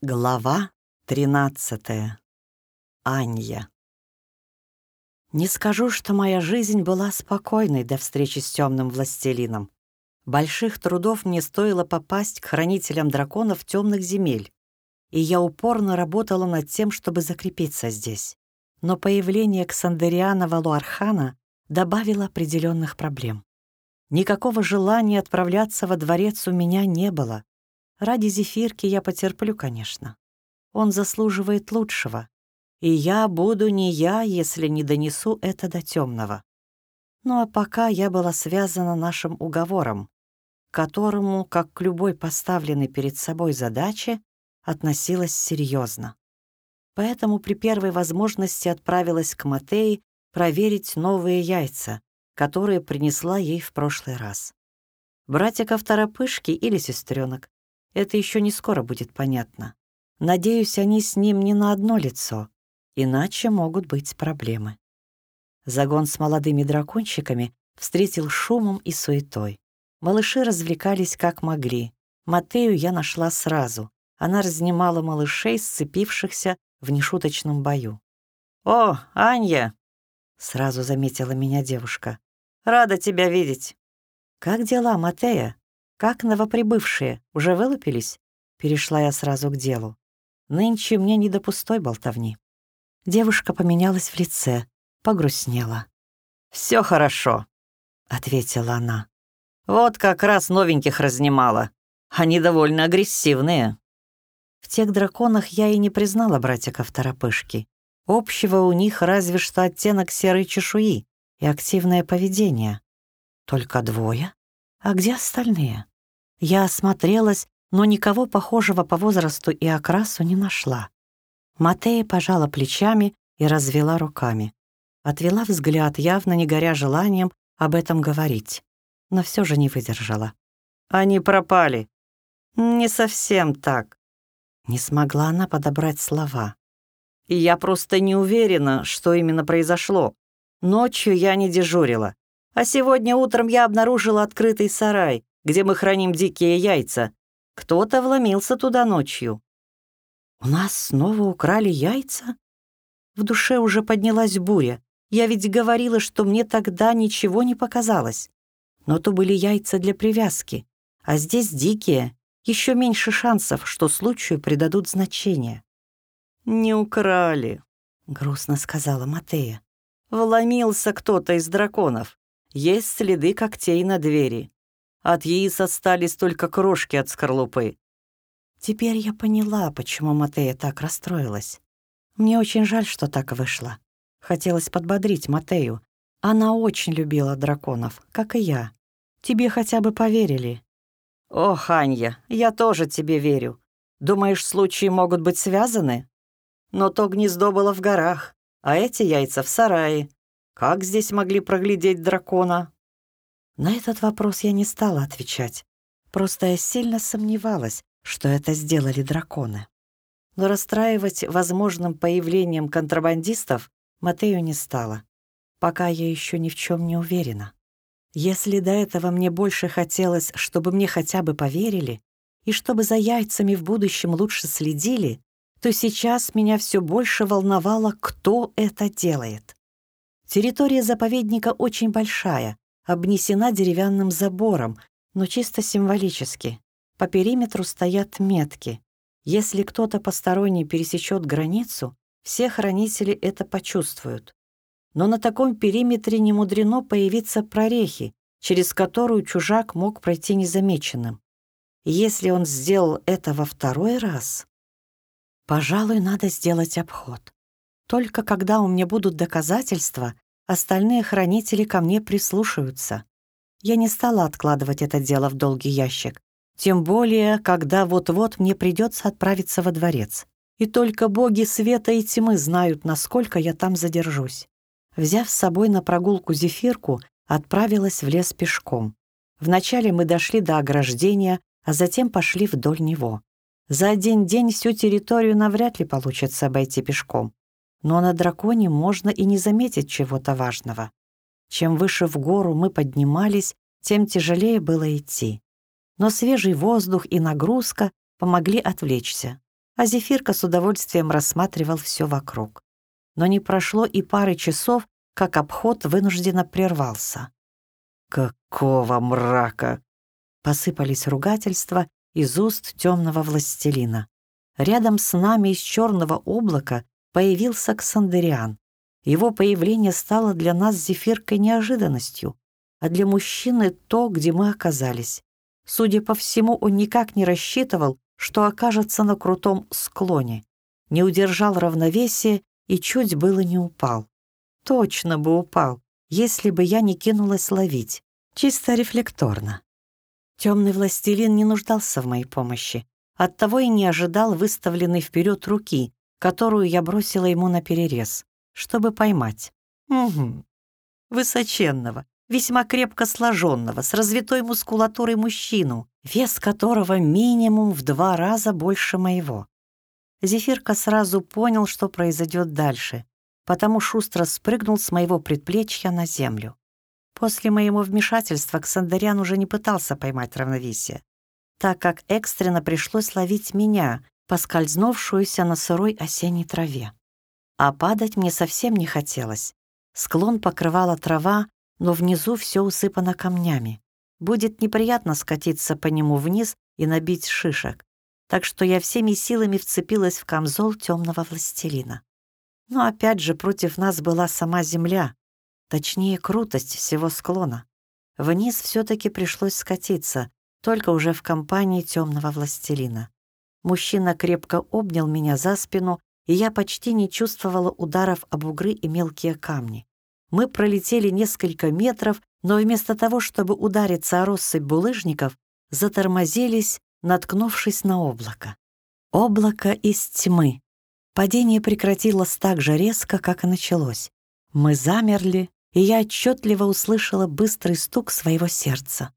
Глава тринадцатая. Анья. Не скажу, что моя жизнь была спокойной до встречи с темным властелином. Больших трудов мне стоило попасть к хранителям драконов темных земель, и я упорно работала над тем, чтобы закрепиться здесь. Но появление Ксандериана Валуархана добавило определенных проблем. Никакого желания отправляться во дворец у меня не было, Ради зефирки я потерплю, конечно. Он заслуживает лучшего. И я буду не я, если не донесу это до темного. Ну а пока я была связана нашим уговором, которому, как к любой поставленной перед собой задаче, относилась серьезно. Поэтому при первой возможности отправилась к Матеи проверить новые яйца, которые принесла ей в прошлый раз. Братиков-торопышки или сестренок, это еще не скоро будет понятно. Надеюсь, они с ним не на одно лицо, иначе могут быть проблемы. Загон с молодыми дракончиками встретил шумом и суетой. Малыши развлекались как могли. Матею я нашла сразу. Она разнимала малышей, сцепившихся в нешуточном бою. «О, Анья!» — сразу заметила меня девушка. «Рада тебя видеть!» «Как дела, Матея?» «Как новоприбывшие? Уже вылупились?» Перешла я сразу к делу. «Нынче мне не до пустой болтовни». Девушка поменялась в лице, погрустнела. «Все хорошо», — ответила она. «Вот как раз новеньких разнимала. Они довольно агрессивные». В тех драконах я и не признала братиков-торопышки. Общего у них разве что оттенок серой чешуи и активное поведение. Только двое? А где остальные? Я осмотрелась, но никого похожего по возрасту и окрасу не нашла. Матея пожала плечами и развела руками. Отвела взгляд, явно не горя желанием об этом говорить, но все же не выдержала. «Они пропали». «Не совсем так». Не смогла она подобрать слова. «И я просто не уверена, что именно произошло. Ночью я не дежурила, а сегодня утром я обнаружила открытый сарай, где мы храним дикие яйца. Кто-то вломился туда ночью». «У нас снова украли яйца?» В душе уже поднялась буря. Я ведь говорила, что мне тогда ничего не показалось. Но то были яйца для привязки, а здесь дикие, еще меньше шансов, что случаю придадут значение. «Не украли», — грустно сказала Матея. «Вломился кто-то из драконов. Есть следы когтей на двери. От яиц остались только крошки от скорлупы. Теперь я поняла, почему Матея так расстроилась. Мне очень жаль, что так вышло. Хотелось подбодрить Матею. Она очень любила драконов, как и я. Тебе хотя бы поверили. «О, Ханья, я тоже тебе верю. Думаешь, случаи могут быть связаны? Но то гнездо было в горах, а эти яйца в сарае. Как здесь могли проглядеть дракона?» На этот вопрос я не стала отвечать. Просто я сильно сомневалась, что это сделали драконы. Но расстраивать возможным появлением контрабандистов Матею не стала, пока я еще ни в чем не уверена. Если до этого мне больше хотелось, чтобы мне хотя бы поверили, и чтобы за яйцами в будущем лучше следили, то сейчас меня все больше волновало, кто это делает. Территория заповедника очень большая, обнесена деревянным забором, но чисто символически. По периметру стоят метки. Если кто-то посторонний пересечет границу, все хранители это почувствуют. Но на таком периметре не мудрено появиться прорехи, через которую чужак мог пройти незамеченным. если он сделал это во второй раз, пожалуй, надо сделать обход. Только когда у меня будут доказательства, Остальные хранители ко мне прислушаются. Я не стала откладывать это дело в долгий ящик. Тем более, когда вот-вот мне придется отправиться во дворец. И только боги света и тьмы знают, насколько я там задержусь. Взяв с собой на прогулку зефирку, отправилась в лес пешком. Вначале мы дошли до ограждения, а затем пошли вдоль него. За один день всю территорию навряд ли получится обойти пешком но на драконе можно и не заметить чего-то важного. Чем выше в гору мы поднимались, тем тяжелее было идти. Но свежий воздух и нагрузка помогли отвлечься. а Зефирка с удовольствием рассматривал все вокруг. Но не прошло и пары часов, как обход вынужденно прервался. «Какого мрака!» Посыпались ругательства из уст темного властелина. Рядом с нами из черного облака появился Ксандериан. Его появление стало для нас Зефиркой неожиданностью, а для мужчины то, где мы оказались. Судя по всему, он никак не рассчитывал, что окажется на крутом склоне. Не удержал равновесие и чуть было не упал. Точно бы упал, если бы я не кинулась ловить. Чисто рефлекторно. Темный властелин не нуждался в моей помощи. Оттого и не ожидал выставленной вперед руки, которую я бросила ему на перерез, чтобы поймать. Угу. Высоченного, весьма крепко сложенного, с развитой мускулатурой мужчину, вес которого минимум в два раза больше моего. Зефирка сразу понял, что произойдет дальше, потому шустро спрыгнул с моего предплечья на землю. После моего вмешательства Ксандарян уже не пытался поймать равновесие, так как экстренно пришлось ловить меня, поскользнувшуюся на сырой осенней траве. А падать мне совсем не хотелось. Склон покрывала трава, но внизу все усыпано камнями. Будет неприятно скатиться по нему вниз и набить шишек. Так что я всеми силами вцепилась в камзол темного властелина. Но опять же против нас была сама земля, точнее крутость всего склона. Вниз все-таки пришлось скатиться, только уже в компании темного властелина. Мужчина крепко обнял меня за спину, и я почти не чувствовала ударов об угры и мелкие камни. Мы пролетели несколько метров, но вместо того, чтобы удариться о россыпь булыжников, затормозились, наткнувшись на облако. Облако из тьмы. Падение прекратилось так же резко, как и началось. Мы замерли, и я отчетливо услышала быстрый стук своего сердца.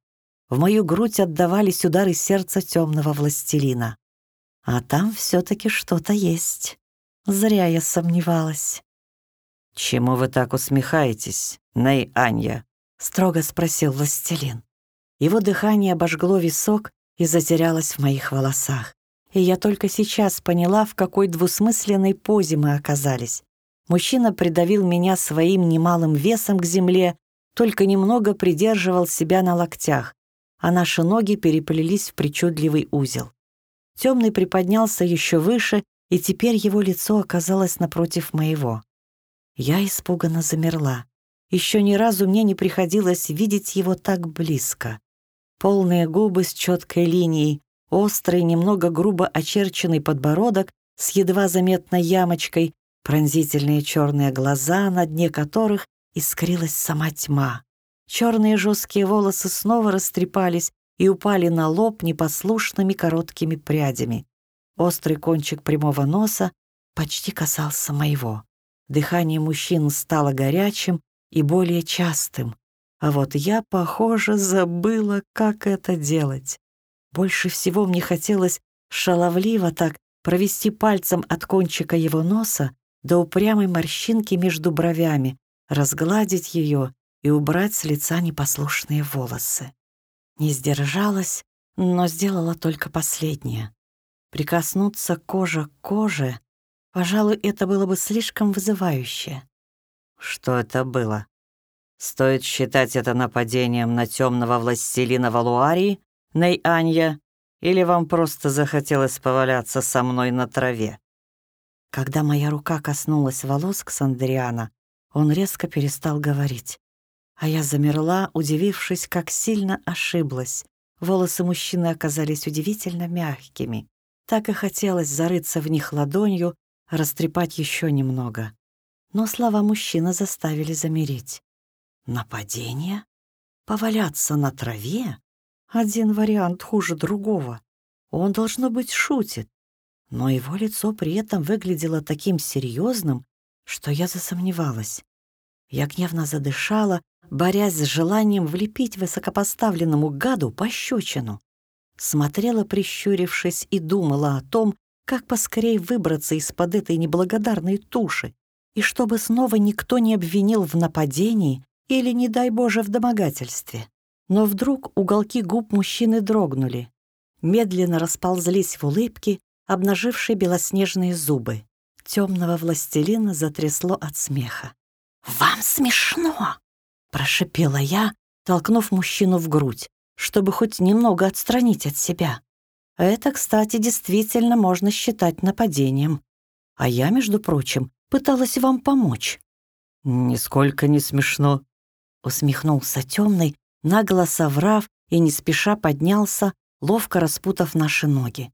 В мою грудь отдавались удары сердца темного властелина. А там все-таки что-то есть. Зря я сомневалась. «Чему вы так усмехаетесь, Ней Анья?» — строго спросил властелин. Его дыхание обожгло висок и затерялось в моих волосах. И я только сейчас поняла, в какой двусмысленной позе мы оказались. Мужчина придавил меня своим немалым весом к земле, только немного придерживал себя на локтях, а наши ноги переплелись в причудливый узел. Темный приподнялся еще выше, и теперь его лицо оказалось напротив моего. Я испуганно замерла. Еще ни разу мне не приходилось видеть его так близко. Полные губы с четкой линией, острый, немного грубо очерченный подбородок с едва заметной ямочкой, пронзительные черные глаза, на дне которых искрилась сама тьма. Черные жесткие волосы снова растрепались и упали на лоб непослушными короткими прядями. Острый кончик прямого носа почти касался моего. Дыхание мужчин стало горячим и более частым, а вот я, похоже, забыла, как это делать. Больше всего мне хотелось шаловливо так провести пальцем от кончика его носа до упрямой морщинки между бровями, разгладить ее и убрать с лица непослушные волосы. Не сдержалась, но сделала только последнее. Прикоснуться кожа к коже Пожалуй, это было бы слишком вызывающе. Что это было? Стоит считать это нападением на темного властелина Валуарии, Ней-Анья, или вам просто захотелось поваляться со мной на траве? Когда моя рука коснулась волос Ксандриана, он резко перестал говорить. А я замерла, удивившись, как сильно ошиблась. Волосы мужчины оказались удивительно мягкими. Так и хотелось зарыться в них ладонью растрепать еще немного. Но слова мужчины заставили замереть. Нападение? Поваляться на траве? Один вариант хуже другого. Он, должно быть, шутит. Но его лицо при этом выглядело таким серьезным, что я засомневалась. Я гневно задышала, борясь с желанием влепить высокопоставленному гаду пощечину. Смотрела, прищурившись, и думала о том, как поскорее выбраться из-под этой неблагодарной туши, и чтобы снова никто не обвинил в нападении или, не дай Боже, в домогательстве. Но вдруг уголки губ мужчины дрогнули, медленно расползлись в улыбке, обнаживший белоснежные зубы. Темного властелина затрясло от смеха. «Вам смешно!» — прошипела я, толкнув мужчину в грудь, чтобы хоть немного отстранить от себя. Это, кстати, действительно можно считать нападением. А я, между прочим, пыталась вам помочь. «Нисколько не смешно», — усмехнулся темный, нагло соврав и не спеша поднялся, ловко распутав наши ноги.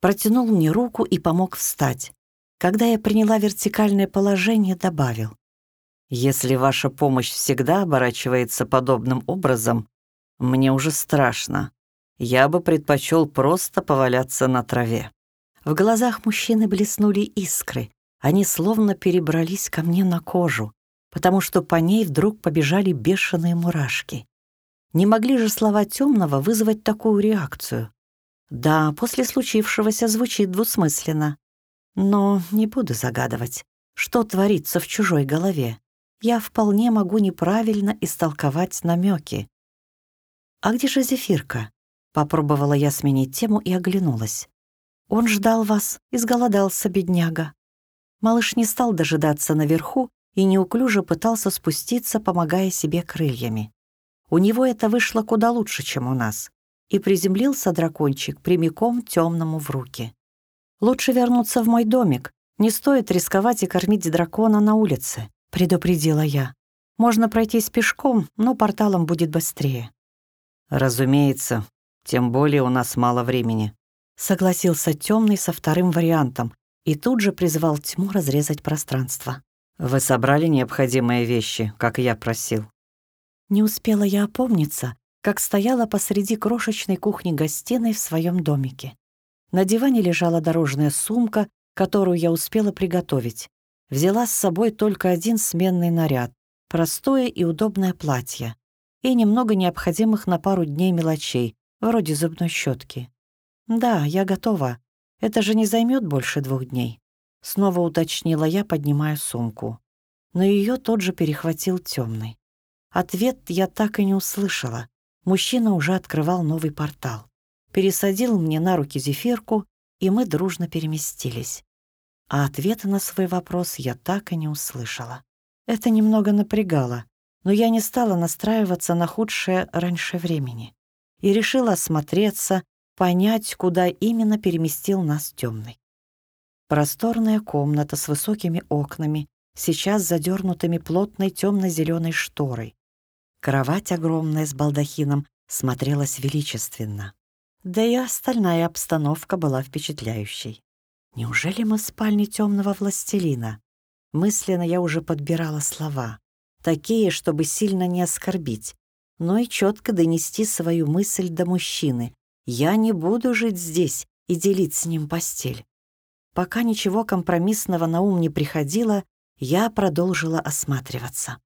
Протянул мне руку и помог встать. Когда я приняла вертикальное положение, добавил. «Если ваша помощь всегда оборачивается подобным образом, мне уже страшно. Я бы предпочел просто поваляться на траве». В глазах мужчины блеснули искры. Они словно перебрались ко мне на кожу, потому что по ней вдруг побежали бешеные мурашки. Не могли же слова темного вызвать такую реакцию? Да, после случившегося звучит двусмысленно. Но не буду загадывать, что творится в чужой голове. Я вполне могу неправильно истолковать намеки. «А где же Зефирка?» Попробовала я сменить тему и оглянулась. «Он ждал вас, изголодался, бедняга». Малыш не стал дожидаться наверху и неуклюже пытался спуститься, помогая себе крыльями. У него это вышло куда лучше, чем у нас, и приземлился дракончик прямиком темному в руки. «Лучше вернуться в мой домик. Не стоит рисковать и кормить дракона на улице», — предупредила я. «Можно пройтись пешком, но порталом будет быстрее». «Разумеется, тем более у нас мало времени», — согласился темный со вторым вариантом и тут же призвал тьму разрезать пространство. «Вы собрали необходимые вещи, как я просил?» Не успела я опомниться, как стояла посреди крошечной кухни-гостиной в своем домике. На диване лежала дорожная сумка, которую я успела приготовить. Взяла с собой только один сменный наряд, простое и удобное платье и немного необходимых на пару дней мелочей, вроде зубной щетки. «Да, я готова. Это же не займет больше двух дней», — снова уточнила я, поднимая сумку. Но ее тот же перехватил темный. Ответ я так и не услышала. Мужчина уже открывал новый портал. Пересадил мне на руки зефирку, и мы дружно переместились. А ответа на свой вопрос я так и не услышала. Это немного напрягало, но я не стала настраиваться на худшее раньше времени и решила осмотреться, понять, куда именно переместил нас темный. Просторная комната с высокими окнами, сейчас задернутыми плотной темно-зеленой шторой. Кровать огромная с балдахином смотрелась величественно. Да и остальная обстановка была впечатляющей. Неужели мы в спальне темного властелина? Мысленно я уже подбирала слова такие, чтобы сильно не оскорбить, но и четко донести свою мысль до мужчины. Я не буду жить здесь и делить с ним постель. Пока ничего компромиссного на ум не приходило, я продолжила осматриваться.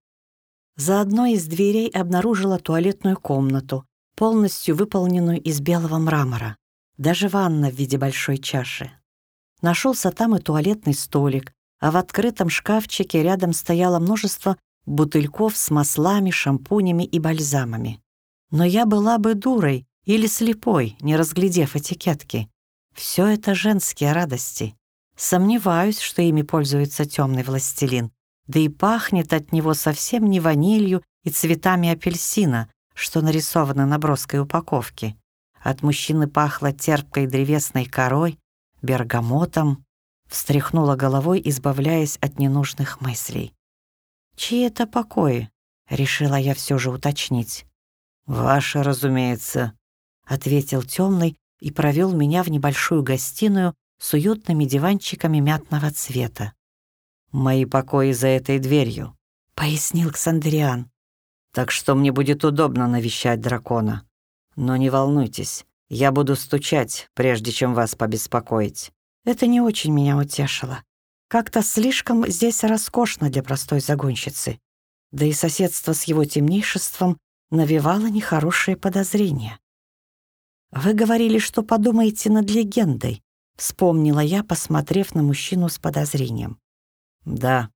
За одной из дверей обнаружила туалетную комнату, полностью выполненную из белого мрамора. Даже ванна в виде большой чаши. Нашелся там и туалетный столик, а в открытом шкафчике рядом стояло множество бутыльков с маслами, шампунями и бальзамами. Но я была бы дурой или слепой, не разглядев этикетки. Все это женские радости. Сомневаюсь, что ими пользуется темный властелин. Да и пахнет от него совсем не ванилью и цветами апельсина, что нарисовано на броской упаковке. От мужчины пахло терпкой древесной корой, бергамотом. Встряхнула головой, избавляясь от ненужных мыслей. «Чьи это покои?» — решила я все же уточнить. «Ваши, разумеется», — ответил темный и провел меня в небольшую гостиную с уютными диванчиками мятного цвета. «Мои покои за этой дверью», — пояснил Ксандриан. «Так что мне будет удобно навещать дракона. Но не волнуйтесь, я буду стучать, прежде чем вас побеспокоить». Это не очень меня утешило. Как-то слишком здесь роскошно для простой загонщицы. Да и соседство с его темнейшеством навевало нехорошие подозрения. «Вы говорили, что подумаете над легендой», — вспомнила я, посмотрев на мужчину с подозрением. «Да,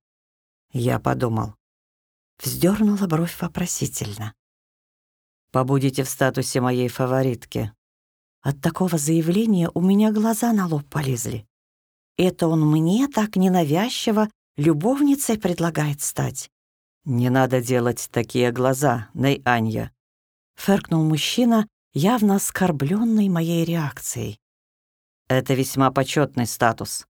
я подумал». Вздернула бровь вопросительно. «Побудете в статусе моей фаворитки. От такого заявления у меня глаза на лоб полезли. Это он мне так ненавязчиво любовницей предлагает стать. «Не надо делать такие глаза, Ней-Анья», — фыркнул мужчина, явно оскорбленный моей реакцией. «Это весьма почетный статус.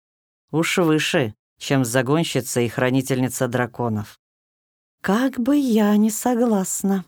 Уж выше, чем загонщица и хранительница драконов». «Как бы я не согласна»,